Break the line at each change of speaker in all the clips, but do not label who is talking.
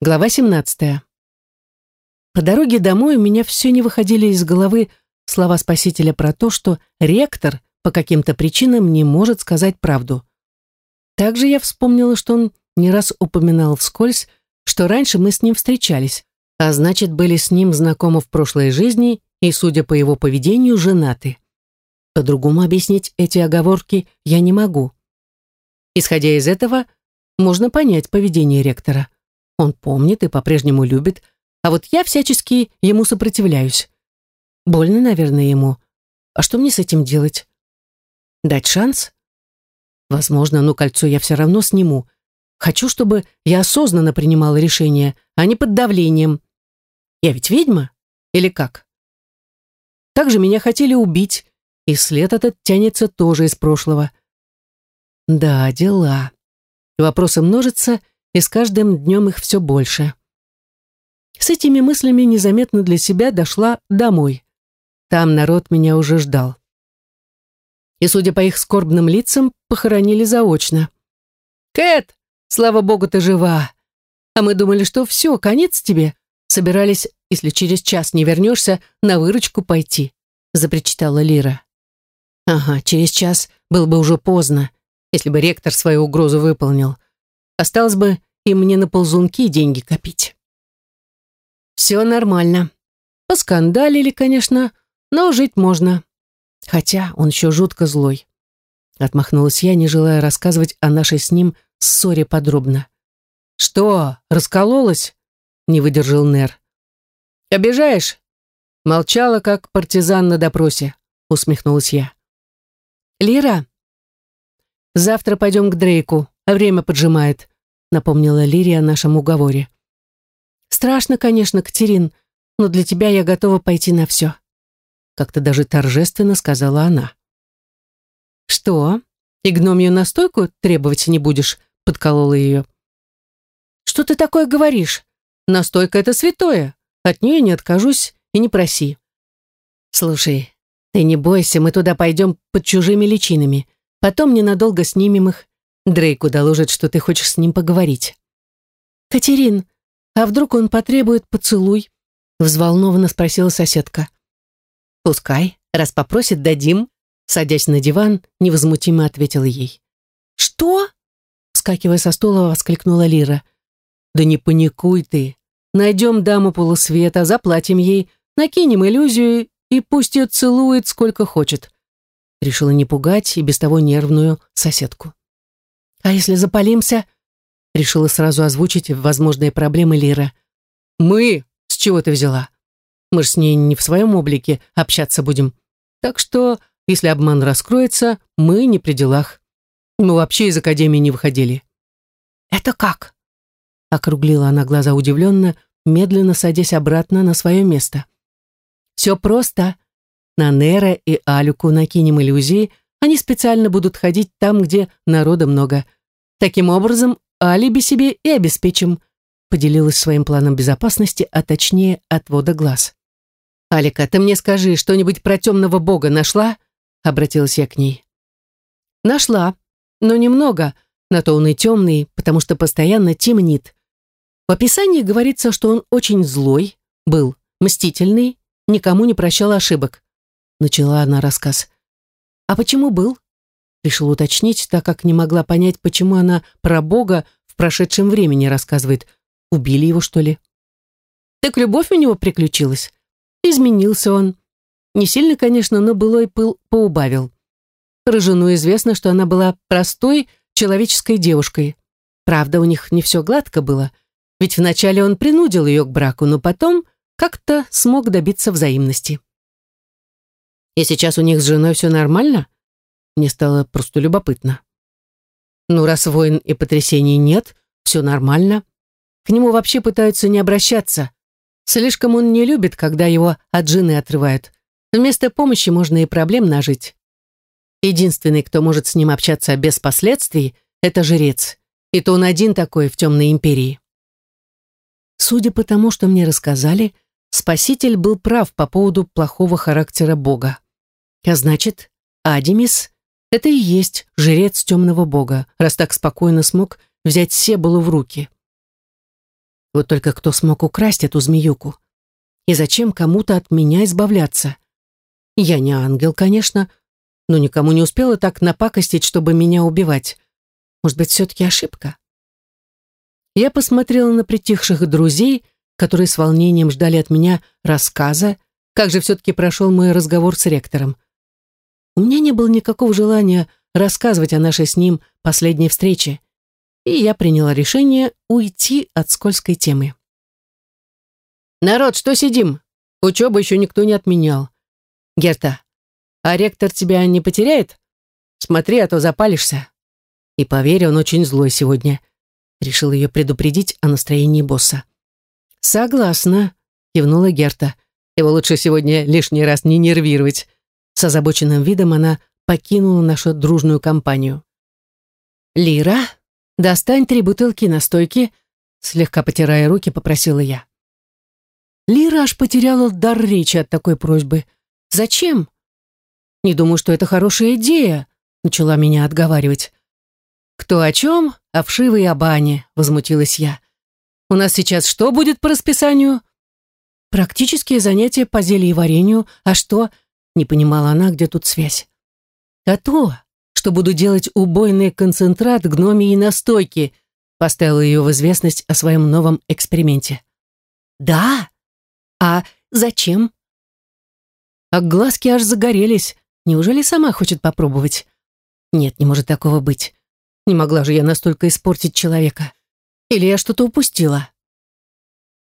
Глава 17. По дороге домой у меня все не выходили из головы слова Спасителя про то, что ректор по каким-то причинам не может сказать правду. Также я вспомнила, что он не раз упоминал вскользь, что раньше мы с ним встречались, а значит, были с ним знакомы в прошлой жизни и, судя по его поведению, женаты. По-другому объяснить эти оговорки я не могу. Исходя из этого, можно понять поведение ректора. Он помнит и по-прежнему любит, а вот я всячески ему сопротивляюсь. Больно, наверное, ему. А что мне с этим делать? Дать шанс? Возможно, но кольцо я все равно сниму. Хочу, чтобы я осознанно принимала решение, а не под давлением. Я ведь ведьма? Или как? Также меня хотели убить, и след этот тянется тоже из прошлого. Да, дела. Вопросы множатся, и с каждым днем их все больше. С этими мыслями незаметно для себя дошла домой. Там народ меня уже ждал. И, судя по их скорбным лицам, похоронили заочно. «Кэт, слава богу, ты жива! А мы думали, что все, конец тебе. Собирались, если через час не вернешься, на выручку пойти», запричитала Лира. «Ага, через час было бы уже поздно, если бы ректор свою угрозу выполнил. Осталось бы и мне на ползунки деньги копить. Все нормально. Поскандалили, конечно, но жить можно. Хотя он еще жутко злой. Отмахнулась я, не желая рассказывать о нашей с ним ссоре подробно. «Что, раскололась?» — не выдержал Нер. «Обижаешь?» Молчала, как партизан на допросе, усмехнулась я. «Лира, завтра пойдем к Дрейку, время поджимает напомнила Лирия о нашем уговоре. «Страшно, конечно, Катерин, но для тебя я готова пойти на все», как-то даже торжественно сказала она. «Что, и гномью настойку требовать не будешь?» подколола ее. «Что ты такое говоришь? Настойка — это святое. От нее не откажусь и не проси». «Слушай, ты не бойся, мы туда пойдем под чужими личинами. Потом ненадолго снимем их, Дрейку доложит, что ты хочешь с ним поговорить. «Катерин, а вдруг он потребует поцелуй?» Взволнованно спросила соседка. «Пускай, раз попросит, дадим», садясь на диван, невозмутимо ответила ей. «Что?» Вскакивая со стула, воскликнула Лира. «Да не паникуй ты. Найдем даму полусвета, заплатим ей, накинем иллюзию и пусть ее целует сколько хочет». Решила не пугать и без того нервную соседку. «А если запалимся?» Решила сразу озвучить возможные проблемы Лира. «Мы? С чего ты взяла? Мы ж с ней не в своем облике общаться будем. Так что, если обман раскроется, мы не при делах. Мы вообще из академии не выходили». «Это как?» Округлила она глаза удивленно, медленно садясь обратно на свое место. «Все просто. На Нера и Алюку накинем иллюзии, они специально будут ходить там, где народа много. Таким образом, алиби себе и обеспечим», поделилась своим планом безопасности, а точнее отвода глаз. «Алика, ты мне скажи, что-нибудь про темного бога нашла?» обратилась я к ней. «Нашла, но немного, на то он и темный, потому что постоянно темнит. В описании говорится, что он очень злой, был, мстительный, никому не прощал ошибок», начала она рассказ. «А почему был?» Решил уточнить, так как не могла понять, почему она про Бога в прошедшем времени рассказывает. Убили его, что ли? Так любовь у него приключилась. Изменился он. Не сильно, конечно, но былой пыл поубавил. Про жену известно, что она была простой человеческой девушкой. Правда, у них не все гладко было, ведь вначале он принудил ее к браку, но потом как-то смог добиться взаимности. И сейчас у них с женой все нормально? Мне стало просто любопытно. Ну, раз войн и потрясений нет, все нормально. К нему вообще пытаются не обращаться. Слишком он не любит, когда его от жены отрывают. Вместо помощи можно и проблем нажить. Единственный, кто может с ним общаться без последствий, это жрец. И то он один такой в темной империи. Судя по тому, что мне рассказали, Спаситель был прав по поводу плохого характера Бога. А значит, Адимис — это и есть жрец темного бога, раз так спокойно смог взять Себулу в руки. Вот только кто смог украсть эту змеюку? И зачем кому-то от меня избавляться? Я не ангел, конечно, но никому не успела так напакостить, чтобы меня убивать. Может быть, все-таки ошибка? Я посмотрела на притихших друзей, которые с волнением ждали от меня рассказа, как же все-таки прошел мой разговор с ректором. У меня не было никакого желания рассказывать о нашей с ним последней встрече, и я приняла решение уйти от скользкой темы. «Народ, что сидим? Учебу еще никто не отменял. Герта, а ректор тебя не потеряет? Смотри, а то запалишься». И поверь, он очень злой сегодня. Решил ее предупредить о настроении босса. «Согласна», — кивнула Герта. «Его лучше сегодня лишний раз не нервировать». С озабоченным видом она покинула нашу дружную компанию. «Лира, достань три бутылки настойки», слегка потирая руки, попросила я. Лира аж потеряла дар речи от такой просьбы. «Зачем?» «Не думаю, что это хорошая идея», начала меня отговаривать. «Кто о чем? О вшивой и бане», возмутилась я. «У нас сейчас что будет по расписанию?» «Практические занятия по зельеварению. А что?» Не понимала она, где тут связь. «А то, что буду делать убойный концентрат гномии настойки», поставила ее в известность о своем новом эксперименте. «Да? А зачем?» А глазки аж загорелись. Неужели сама хочет попробовать? Нет, не может такого быть. Не могла же я настолько испортить человека. Или я что-то упустила?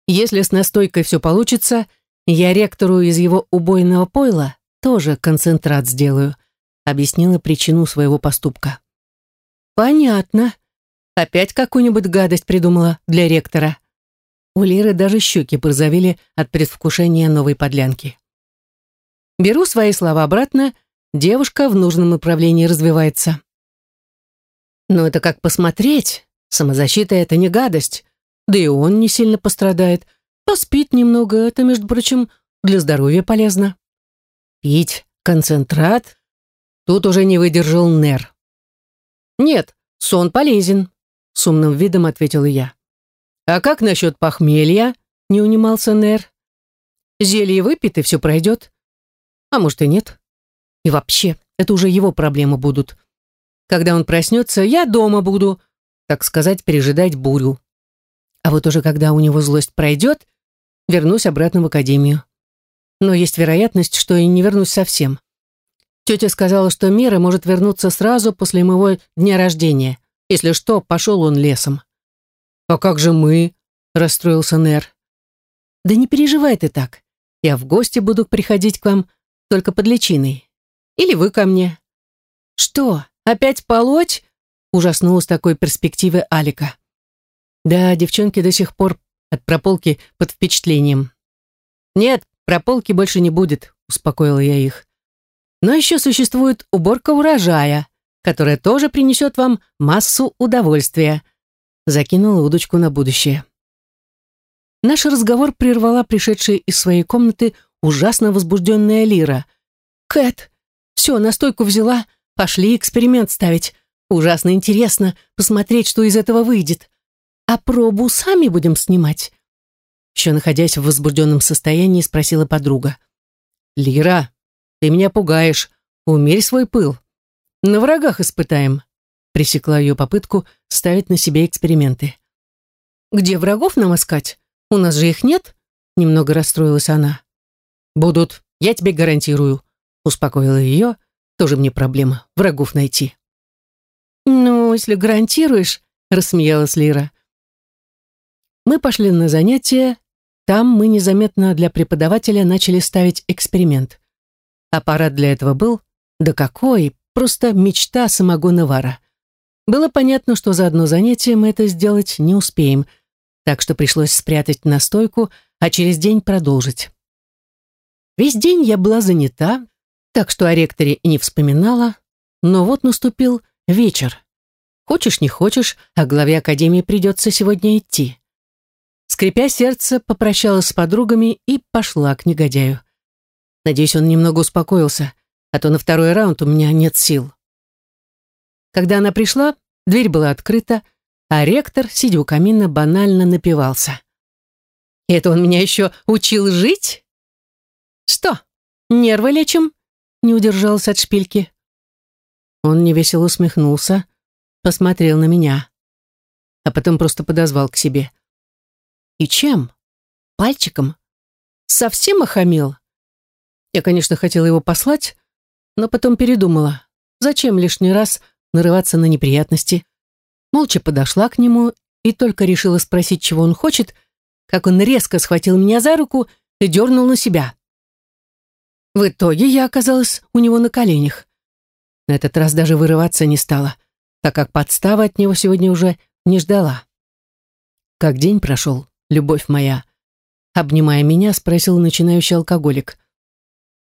Если с настойкой все получится, я ректору из его убойного пойла тоже концентрат сделаю», объяснила причину своего поступка. «Понятно. Опять какую-нибудь гадость придумала для ректора». У Леры даже щеки порозовели от предвкушения новой подлянки. Беру свои слова обратно, девушка в нужном направлении развивается. Но это как посмотреть. Самозащита — это не гадость. Да и он не сильно пострадает. Поспит немного, это, между прочим, для здоровья полезно. Пить концентрат? Тут уже не выдержал Нер. «Нет, сон полезен», — с умным видом ответила я. «А как насчет похмелья?» — не унимался Нер. «Зелье выпит, и все пройдет. А может и нет. И вообще, это уже его проблемы будут. Когда он проснется, я дома буду, так сказать, пережидать бурю. А вот уже когда у него злость пройдет, вернусь обратно в академию но есть вероятность, что и не вернусь совсем. Тетя сказала, что Мира может вернуться сразу после моего дня рождения. Если что, пошел он лесом. «А как же мы?» — расстроился Нер. «Да не переживай ты так. Я в гости буду приходить к вам только под личиной. Или вы ко мне». «Что, опять полоть?» — ужаснулась такой перспективы Алика. Да, девчонки до сих пор от прополки под впечатлением. «Нет, Прополки больше не будет, успокоила я их. Но еще существует уборка урожая, которая тоже принесет вам массу удовольствия. Закинула удочку на будущее. Наш разговор прервала пришедшая из своей комнаты ужасно возбужденная Лира. «Кэт, все, настойку взяла, пошли эксперимент ставить. Ужасно интересно посмотреть, что из этого выйдет. А пробу сами будем снимать. Еще находясь в возбужденном состоянии, спросила подруга. «Лира, ты меня пугаешь. Умерь свой пыл. На врагах испытаем». Пресекла ее попытку ставить на себе эксперименты. «Где врагов нам искать? У нас же их нет?» Немного расстроилась она. «Будут, я тебе гарантирую», успокоила ее. «Тоже мне проблема, врагов найти». «Ну, если гарантируешь», рассмеялась Лира. Мы пошли на занятия, там мы незаметно для преподавателя начали ставить эксперимент. Аппарат для этого был, да какой, просто мечта самогоновара. Было понятно, что за одно занятие мы это сделать не успеем, так что пришлось спрятать настойку, а через день продолжить. Весь день я была занята, так что о ректоре и не вспоминала, но вот наступил вечер. Хочешь, не хочешь, а главе академии придется сегодня идти. Скрипя сердце, попрощалась с подругами и пошла к негодяю. Надеюсь, он немного успокоился, а то на второй раунд у меня нет сил. Когда она пришла, дверь была открыта, а ректор, сидя у камина, банально напивался. Это он меня еще учил жить? Что, нервы лечим? Не удержался от шпильки. Он невесело усмехнулся, посмотрел на меня, а потом просто подозвал к себе. И чем? Пальчиком? Совсем охамел? Я, конечно, хотела его послать, но потом передумала. Зачем лишний раз нарываться на неприятности? Молча подошла к нему и только решила спросить, чего он хочет, как он резко схватил меня за руку и дернул на себя. В итоге я оказалась у него на коленях. На этот раз даже вырываться не стала, так как подстава от него сегодня уже не ждала. «Как день прошел, любовь моя?» Обнимая меня, спросил начинающий алкоголик.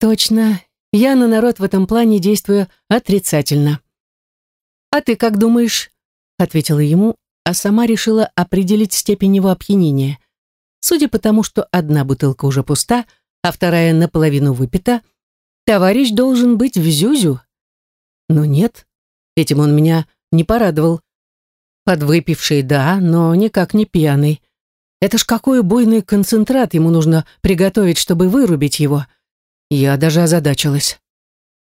«Точно, я на народ в этом плане действую отрицательно». «А ты как думаешь?» ответила ему, а сама решила определить степень его опьянения. Судя по тому, что одна бутылка уже пуста, а вторая наполовину выпита, товарищ должен быть в зюзю. Но нет, этим он меня не порадовал. Подвыпивший, да, но никак не пьяный. Это ж какой бойный концентрат ему нужно приготовить, чтобы вырубить его. Я даже озадачилась.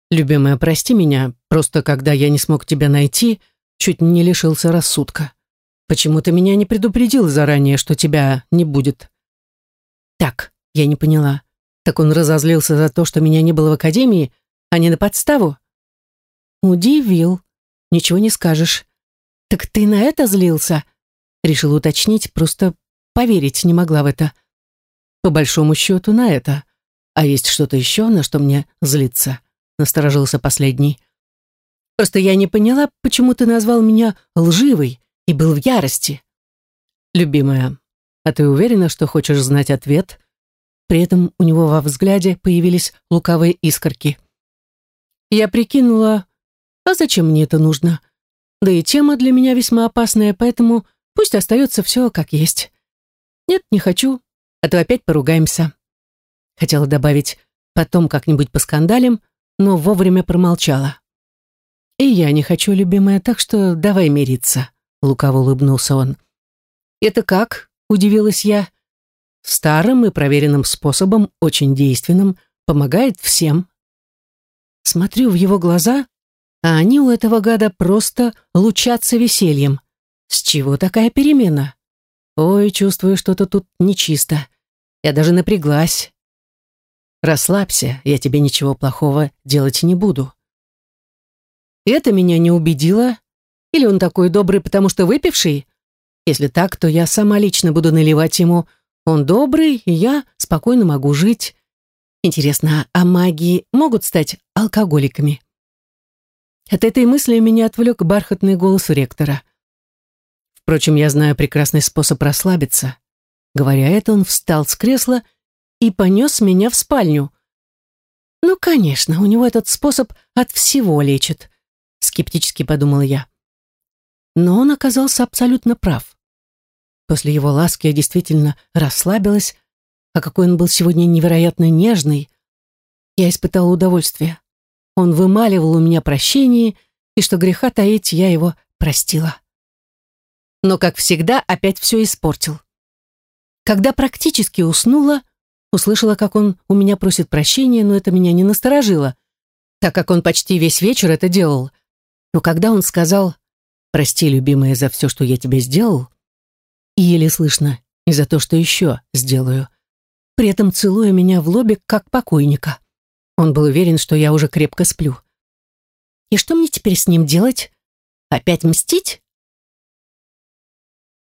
«Любимая, прости меня, просто когда я не смог тебя найти, чуть не лишился рассудка. Почему ты меня не предупредил заранее, что тебя не будет?» «Так, я не поняла. Так он разозлился за то, что меня не было в академии, а не на подставу?» «Удивил. Ничего не скажешь. Так ты на это злился?» Решил уточнить, просто поверить не могла в это. «По большому счету на это. А есть что-то еще, на что мне злиться?» Насторожился последний. «Просто я не поняла, почему ты назвал меня лживой и был в ярости». «Любимая, а ты уверена, что хочешь знать ответ?» При этом у него во взгляде появились лукавые искорки. Я прикинула, а зачем мне это нужно? Да и тема для меня весьма опасная, поэтому пусть остается все как есть. Нет, не хочу, а то опять поругаемся. Хотела добавить «потом как-нибудь поскандалим», но вовремя промолчала. «И я не хочу, любимая, так что давай мириться», — лукаво улыбнулся он. «Это как?» — удивилась я. «Старым и проверенным способом, очень действенным, помогает всем». Смотрю в его глаза, а они у этого гада просто лучатся весельем. С чего такая перемена? Ой, чувствую, что-то тут нечисто. Я даже напряглась. Расслабься, я тебе ничего плохого делать не буду. Это меня не убедило. Или он такой добрый, потому что выпивший? Если так, то я сама лично буду наливать ему. Он добрый, и я спокойно могу жить. Интересно, а маги могут стать алкоголиками? От этой мысли меня отвлек бархатный голос ректора. Впрочем, я знаю прекрасный способ расслабиться. Говоря это, он встал с кресла и понес меня в спальню. Ну, конечно, у него этот способ от всего лечит, скептически подумала я. Но он оказался абсолютно прав. После его ласки я действительно расслабилась, а какой он был сегодня невероятно нежный. Я испытала удовольствие. Он вымаливал у меня прощение, и что греха таить, я его простила. Но, как всегда, опять все испортил. Когда практически уснула, услышала, как он у меня просит прощения, но это меня не насторожило, так как он почти весь вечер это делал. Но когда он сказал «Прости, любимая, за все, что я тебе сделал», и еле слышно «И за то, что еще сделаю», при этом целуя меня в лобик, как покойника. Он был уверен, что я уже крепко сплю. И что мне теперь с ним делать? Опять мстить?